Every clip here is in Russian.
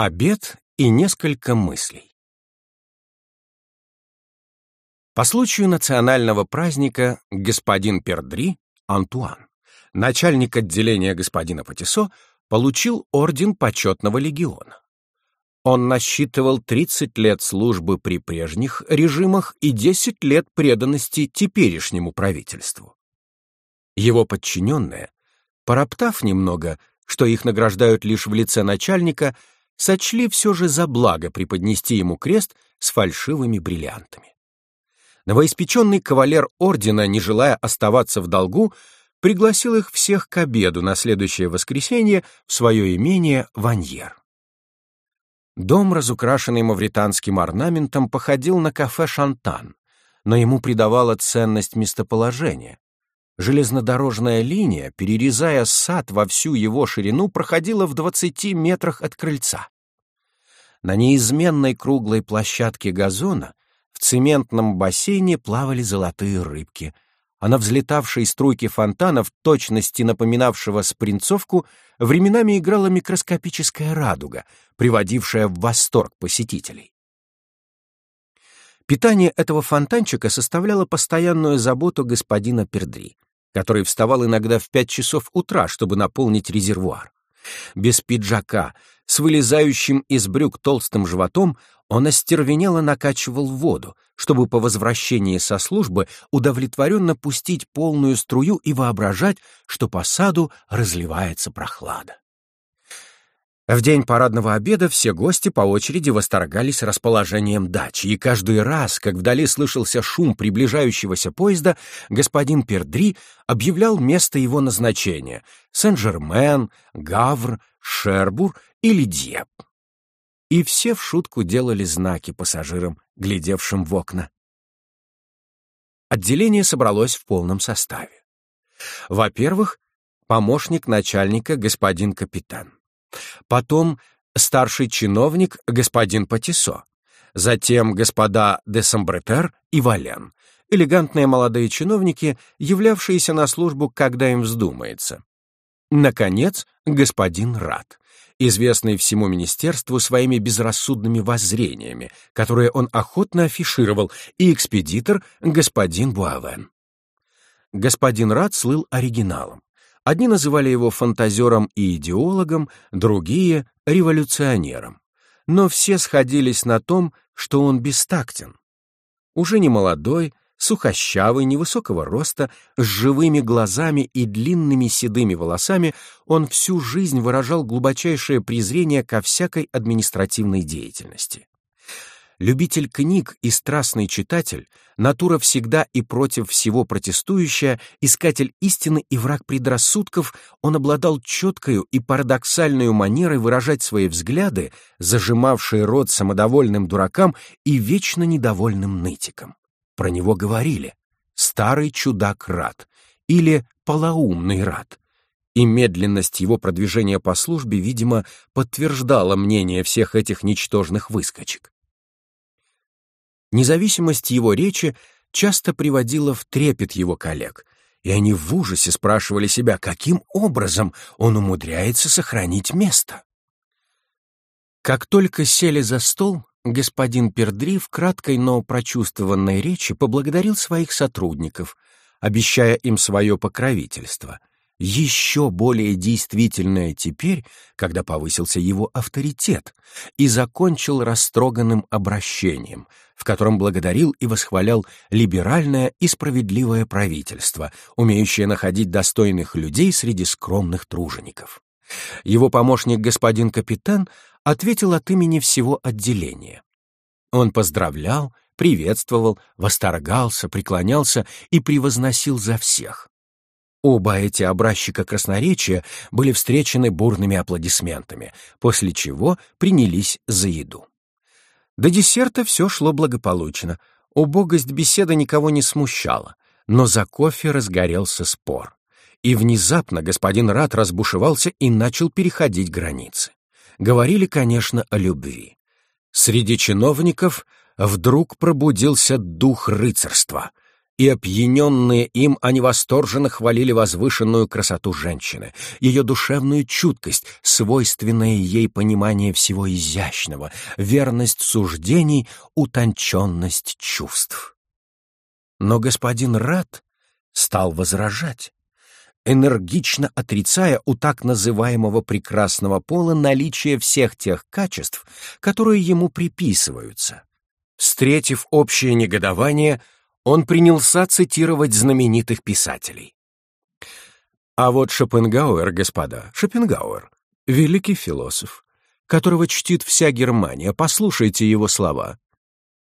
Обед и несколько мыслей. По случаю национального праздника господин Пердри, Антуан, начальник отделения господина Патисо, получил орден почетного легиона. Он насчитывал 30 лет службы при прежних режимах и 10 лет преданности теперешнему правительству. Его подчиненные, пороптав немного, что их награждают лишь в лице начальника, сочли все же за благо преподнести ему крест с фальшивыми бриллиантами. Новоиспеченный кавалер ордена, не желая оставаться в долгу, пригласил их всех к обеду на следующее воскресенье в свое имение Ваньер. Дом, разукрашенный мавританским орнаментом, походил на кафе «Шантан», но ему придавала ценность местоположения. Железнодорожная линия, перерезая сад во всю его ширину, проходила в 20 метрах от крыльца. На неизменной круглой площадке газона в цементном бассейне плавали золотые рыбки, а на взлетавшей струйке фонтана, в точности напоминавшего спринцовку, временами играла микроскопическая радуга, приводившая в восторг посетителей. Питание этого фонтанчика составляло постоянную заботу господина Пердри — который вставал иногда в пять часов утра, чтобы наполнить резервуар. Без пиджака, с вылезающим из брюк толстым животом, он остервенело накачивал воду, чтобы по возвращении со службы удовлетворенно пустить полную струю и воображать, что по саду разливается прохлада. В день парадного обеда все гости по очереди восторгались расположением дачи, и каждый раз, как вдали слышался шум приближающегося поезда, господин Пердри объявлял место его назначения — Сен-Жермен, Гавр, Шербур или Дьеп. И все в шутку делали знаки пассажирам, глядевшим в окна. Отделение собралось в полном составе. Во-первых, помощник начальника господин капитан. Потом старший чиновник господин Патисо. Затем господа де Самбретер и Вален, элегантные молодые чиновники, являвшиеся на службу, когда им вздумается. Наконец, господин Рад, известный всему министерству своими безрассудными воззрениями, которые он охотно афишировал, и экспедитор господин Буавен. Господин Рад слыл оригиналом. Одни называли его фантазером и идеологом, другие — революционером. Но все сходились на том, что он бестактен. Уже не молодой, сухощавый, невысокого роста, с живыми глазами и длинными седыми волосами, он всю жизнь выражал глубочайшее презрение ко всякой административной деятельности. Любитель книг и страстный читатель, натура всегда и против всего протестующая, искатель истины и враг предрассудков, он обладал четкою и парадоксальной манерой выражать свои взгляды, зажимавшие рот самодовольным дуракам и вечно недовольным нытикам. Про него говорили «старый чудак рад» или «полоумный рад», и медленность его продвижения по службе, видимо, подтверждала мнение всех этих ничтожных выскочек. Независимость его речи часто приводила в трепет его коллег, и они в ужасе спрашивали себя, каким образом он умудряется сохранить место. Как только сели за стол, господин Пердри в краткой, но прочувствованной речи поблагодарил своих сотрудников, обещая им свое покровительство, еще более действительное теперь, когда повысился его авторитет, и закончил растроганным обращением, в котором благодарил и восхвалял либеральное и справедливое правительство, умеющее находить достойных людей среди скромных тружеников. Его помощник господин капитан ответил от имени всего отделения. Он поздравлял, приветствовал, восторгался, преклонялся и превозносил за всех. Оба эти образчика красноречия были встречены бурными аплодисментами, после чего принялись за еду. До десерта все шло благополучно, убогость беседы никого не смущала, но за кофе разгорелся спор. И внезапно господин Рат разбушевался и начал переходить границы. Говорили, конечно, о любви. Среди чиновников вдруг пробудился дух рыцарства — и опьяненные им они восторженно хвалили возвышенную красоту женщины, ее душевную чуткость, свойственное ей понимание всего изящного, верность суждений, утонченность чувств. Но господин Рад стал возражать, энергично отрицая у так называемого прекрасного пола наличие всех тех качеств, которые ему приписываются. Встретив общее негодование, он принялся цитировать знаменитых писателей. А вот Шопенгауэр, господа, Шопенгауэр, великий философ, которого чтит вся Германия, послушайте его слова.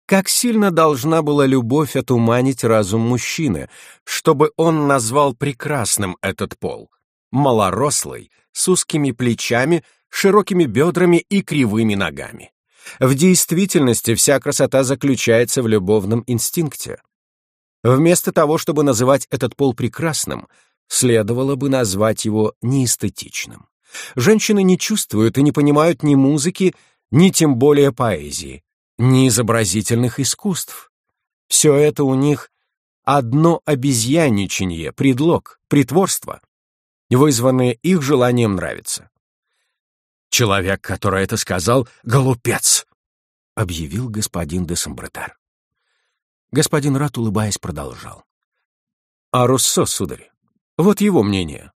Как сильно должна была любовь отуманить разум мужчины, чтобы он назвал прекрасным этот пол, малорослый, с узкими плечами, широкими бедрами и кривыми ногами. В действительности вся красота заключается в любовном инстинкте. Вместо того, чтобы называть этот пол прекрасным, следовало бы назвать его неэстетичным. Женщины не чувствуют и не понимают ни музыки, ни тем более поэзии, ни изобразительных искусств. Все это у них одно обезьяничанье, предлог, притворство, вызванное их желанием нравиться. Человек, который это сказал, — голупец, — объявил господин де Самбретар. Господин Рат, улыбаясь, продолжал. А Руссо, сударь, вот его мнение.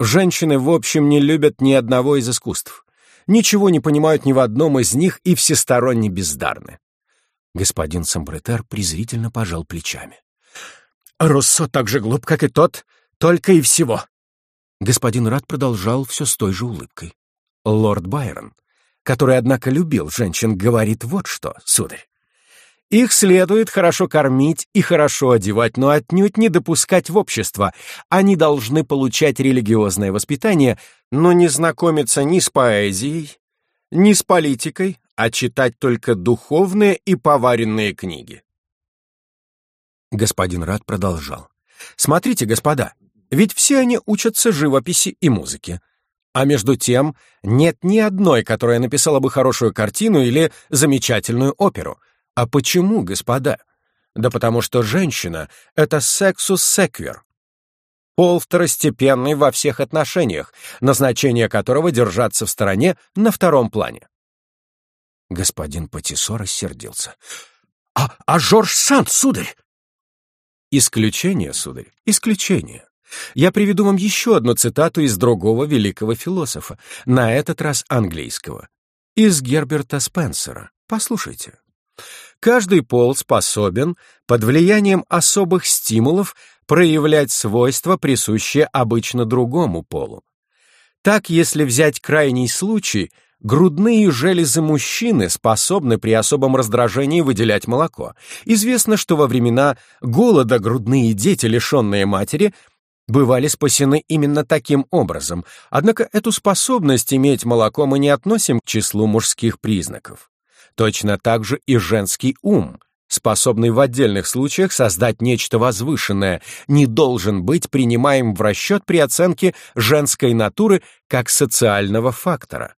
Женщины, в общем, не любят ни одного из искусств. Ничего не понимают ни в одном из них и всесторонне бездарны. Господин Самбретер презрительно пожал плечами. «Руссо так же глуп, как и тот, только и всего». Господин Рад продолжал все с той же улыбкой. Лорд Байрон, который, однако, любил женщин, говорит вот что, сударь. Их следует хорошо кормить и хорошо одевать, но отнюдь не допускать в общество. Они должны получать религиозное воспитание, но не знакомиться ни с поэзией, ни с политикой, а читать только духовные и поваренные книги. Господин Рад продолжал. «Смотрите, господа, ведь все они учатся живописи и музыке. А между тем нет ни одной, которая написала бы хорошую картину или замечательную оперу. А почему, господа? Да потому что женщина — это сексус секвер. Пол второстепенный во всех отношениях, назначение которого держаться в стороне на втором плане. Господин Патисо рассердился. «А, а Жорж Санд, сударь?» «Исключение, сударь, исключение. Я приведу вам еще одну цитату из другого великого философа, на этот раз английского, из Герберта Спенсера. Послушайте. Каждый пол способен под влиянием особых стимулов проявлять свойства, присущие обычно другому полу. Так, если взять крайний случай, грудные железы мужчины способны при особом раздражении выделять молоко. Известно, что во времена голода грудные дети, лишенные матери, бывали спасены именно таким образом, однако эту способность иметь молоко мы не относим к числу мужских признаков. Точно так же и женский ум, способный в отдельных случаях создать нечто возвышенное, не должен быть принимаем в расчет при оценке женской натуры как социального фактора.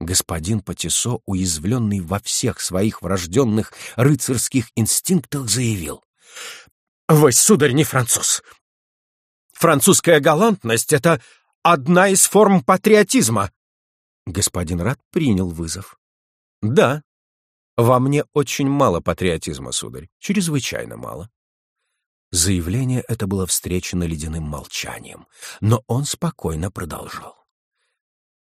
Господин Патисо, уязвленный во всех своих врожденных рыцарских инстинктах, заявил. «Вы, сударь, не француз. Французская галантность — это одна из форм патриотизма». Господин Рад принял вызов. Да, во мне очень мало патриотизма, сударь, чрезвычайно мало. Заявление это было встречено ледяным молчанием, но он спокойно продолжал.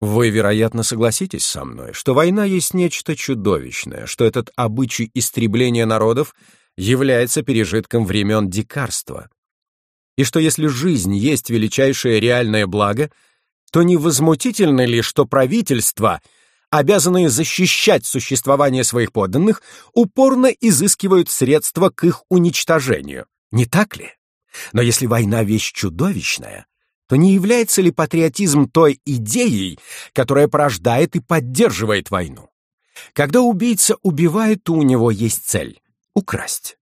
Вы, вероятно, согласитесь со мной, что война есть нечто чудовищное, что этот обычай истребления народов является пережитком времен дикарства, и что если жизнь есть величайшее реальное благо, то невозмутительно ли, что правительство — обязанные защищать существование своих подданных, упорно изыскивают средства к их уничтожению. Не так ли? Но если война — вещь чудовищная, то не является ли патриотизм той идеей, которая порождает и поддерживает войну? Когда убийца убивает, то у него есть цель — украсть.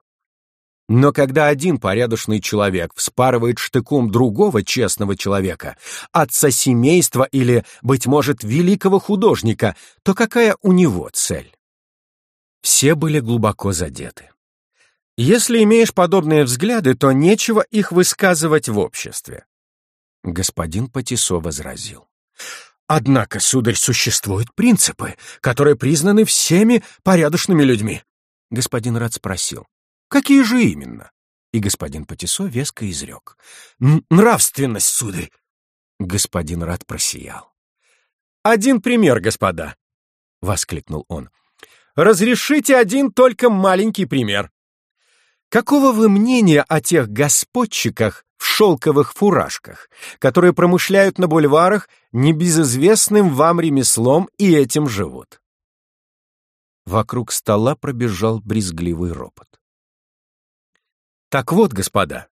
Но когда один порядочный человек вспарывает штыком другого честного человека, отца семейства или, быть может, великого художника, то какая у него цель? Все были глубоко задеты. Если имеешь подобные взгляды, то нечего их высказывать в обществе. Господин Патисо возразил. Однако, сударь, существуют принципы, которые признаны всеми порядочными людьми. Господин Рад спросил. Какие же именно? И господин Патисо веско изрек. Нравственность, сударь. Господин Рад просиял. «Один пример, господа!» — воскликнул он. «Разрешите один только маленький пример. Какого вы мнения о тех господчиках в шелковых фуражках, которые промышляют на бульварах небезызвестным вам ремеслом и этим живут?» Вокруг стола пробежал брезгливый ропот. Так вот, господа,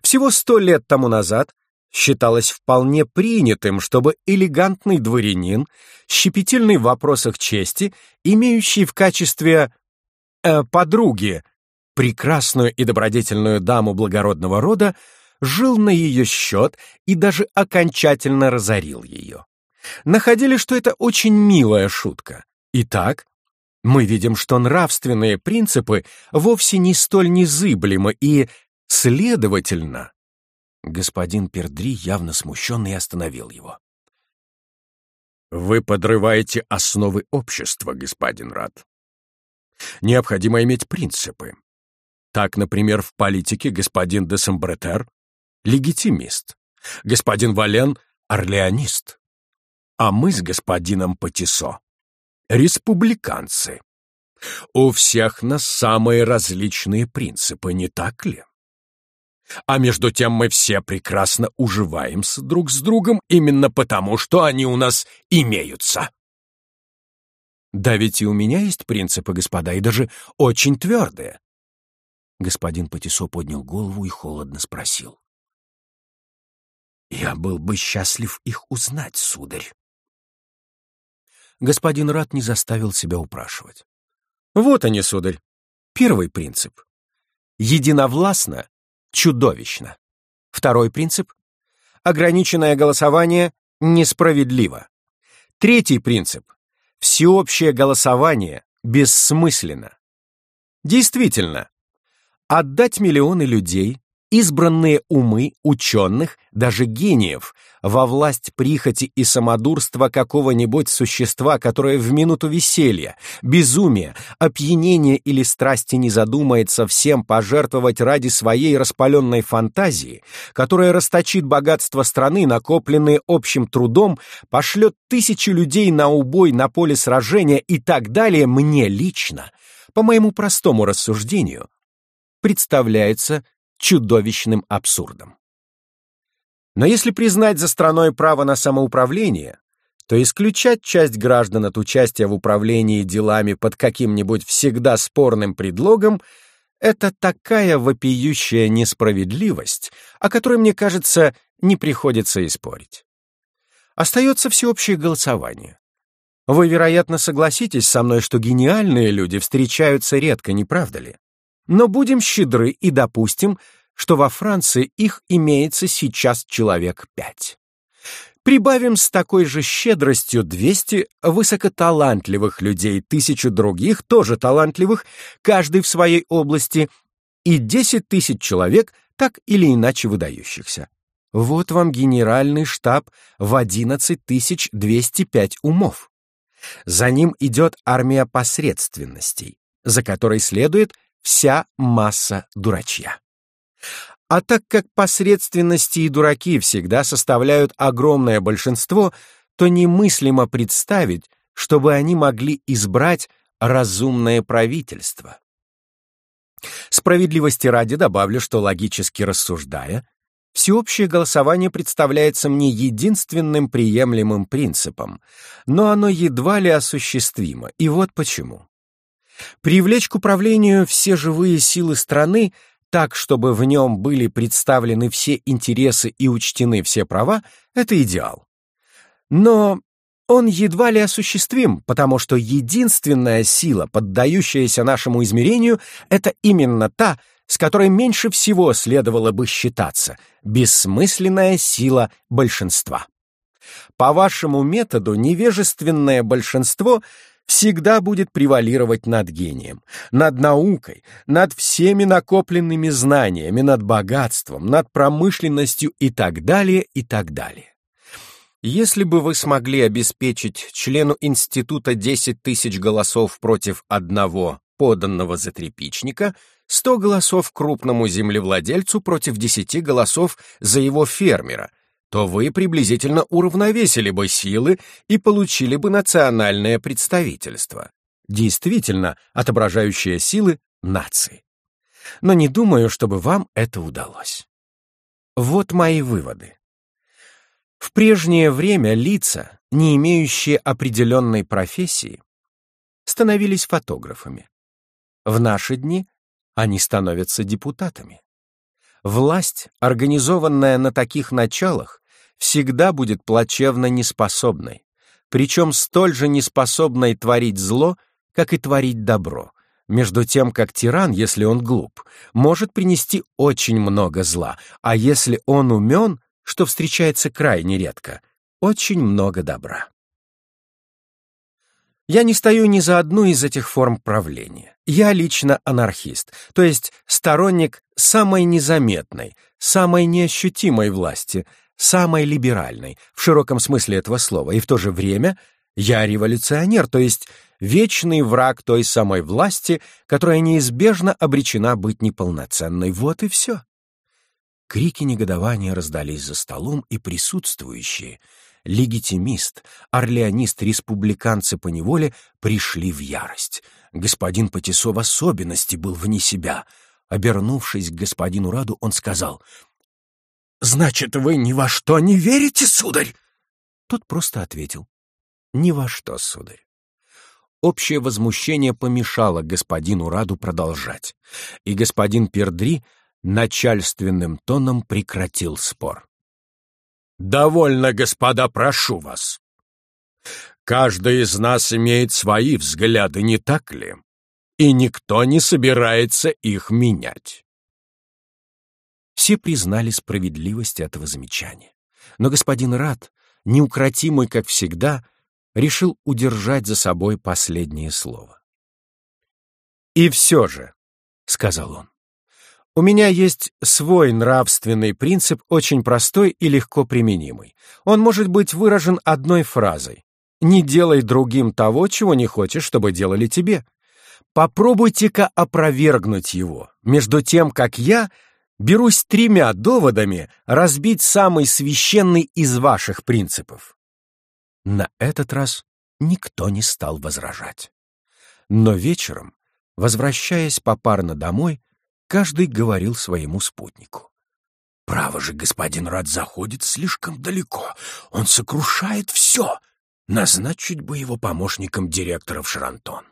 всего сто лет тому назад считалось вполне принятым, чтобы элегантный дворянин, щепетильный в вопросах чести, имеющий в качестве э, подруги прекрасную и добродетельную даму благородного рода, жил на ее счет и даже окончательно разорил ее. Находили, что это очень милая шутка. Итак, мы видим, что нравственные принципы вовсе не столь незыблемы и, следовательно, господин Пердри, явно смущенный, остановил его. «Вы подрываете основы общества, господин Рад. Необходимо иметь принципы. Так, например, в политике господин де Самбретер — легитимист, господин Вален — орлеонист, а мы с господином Патисо — республиканцы. У всех нас самые различные принципы, не так ли? А между тем мы все прекрасно уживаемся друг с другом именно потому, что они у нас имеются. Да ведь и у меня есть принципы, господа, и даже очень твердые. Господин Патисо поднял голову и холодно спросил. «Я был бы счастлив их узнать, сударь». Господин Рат не заставил себя упрашивать. «Вот они, сударь. Первый принцип. Единовластно, чудовищно. Второй принцип. Ограниченное голосование несправедливо. Третий принцип. Всеобщее голосование бессмысленно. Действительно, Отдать миллионы людей, избранные умы ученых, даже гениев, во власть прихоти и самодурства какого-нибудь существа, которое в минуту веселья, безумия, опьянения или страсти не задумается всем пожертвовать ради своей распаленной фантазии, которая расточит богатство страны, накопленные общим трудом, пошлет тысячи людей на убой на поле сражения и так далее, мне лично, по моему простому рассуждению, представляется чудовищным абсурдом. Но если признать за страной право на самоуправление, то исключать часть граждан от участия в управлении делами под каким-нибудь всегда спорным предлогом — это такая вопиющая несправедливость, о которой, мне кажется, не приходится и спорить. Остается всеобщее голосование. Вы, вероятно, согласитесь со мной, что гениальные люди встречаются редко, не правда ли? Но будем щедры и допустим, что во Франции их имеется сейчас человек пять. Прибавим с такой же щедростью 200 высокоталантливых людей, тысячу других, тоже талантливых, каждый в своей области, и 10 тысяч человек, так или иначе выдающихся. Вот вам генеральный штаб в 11 205 умов. За ним идет армия посредственностей, за которой следует вся масса дурачья. А так как посредственности и дураки всегда составляют огромное большинство, то немыслимо представить, чтобы они могли избрать разумное правительство. Справедливости ради добавлю, что логически рассуждая, всеобщее голосование представляется мне единственным приемлемым принципом, но оно едва ли осуществимо, и вот почему. Привлечь к управлению все живые силы страны так, чтобы в нем были представлены все интересы и учтены все права, это идеал. Но он едва ли осуществим, потому что единственная сила, поддающаяся нашему измерению, это именно та, с которой меньше всего следовало бы считаться — бессмысленная сила большинства. По вашему методу невежественное большинство всегда будет превалировать над гением, над наукой, над всеми накопленными знаниями, над богатством, над промышленностью и так далее, и так далее. Если бы вы смогли обеспечить члену института 10 тысяч голосов против одного поданного за тряпичника, 100 голосов крупному землевладельцу против 10 голосов за его фермера, то вы приблизительно уравновесили бы силы и получили бы национальное представительство, действительно отображающее силы нации. Но не думаю, чтобы вам это удалось. Вот мои выводы. В прежнее время лица, не имеющие определенной профессии, становились фотографами. В наши дни они становятся депутатами. Власть, организованная на таких началах, всегда будет плачевно неспособной, причем столь же неспособной творить зло, как и творить добро, между тем как тиран, если он глуп, может принести очень много зла, а если он умен, что встречается крайне редко, очень много добра. Я не стою ни за одну из этих форм правления. Я лично анархист, то есть сторонник самой незаметной, самой неощутимой власти, самой либеральной, в широком смысле этого слова, и в то же время я революционер, то есть вечный враг той самой власти, которая неизбежно обречена быть неполноценной. Вот и все. Крики негодования раздались за столом, и присутствующие — легитимист, орлеонист, республиканцы по неволе пришли в ярость. Господин Патисо в особенности был вне себя. Обернувшись к господину Раду, он сказал, «Значит, вы ни во что не верите, сударь?» Тот просто ответил, «Ни во что, сударь». Общее возмущение помешало господину Раду продолжать, и господин Пердри начальственным тоном прекратил спор. «Довольно, господа, прошу вас. Каждый из нас имеет свои взгляды, не так ли? И никто не собирается их менять». Все признали справедливость этого замечания. Но господин Рад, неукротимый, как всегда, решил удержать за собой последнее слово. «И все же», — сказал он, у меня есть свой нравственный принцип, очень простой и легко применимый. Он может быть выражен одной фразой. «Не делай другим того, чего не хочешь, чтобы делали тебе». Попробуйте-ка опровергнуть его, между тем, как я берусь тремя доводами разбить самый священный из ваших принципов. На этот раз никто не стал возражать. Но вечером, возвращаясь попарно домой, Каждый говорил своему спутнику. «Право же, господин Рад заходит слишком далеко. Он сокрушает все. Назначить бы его помощником директора в Шарантон».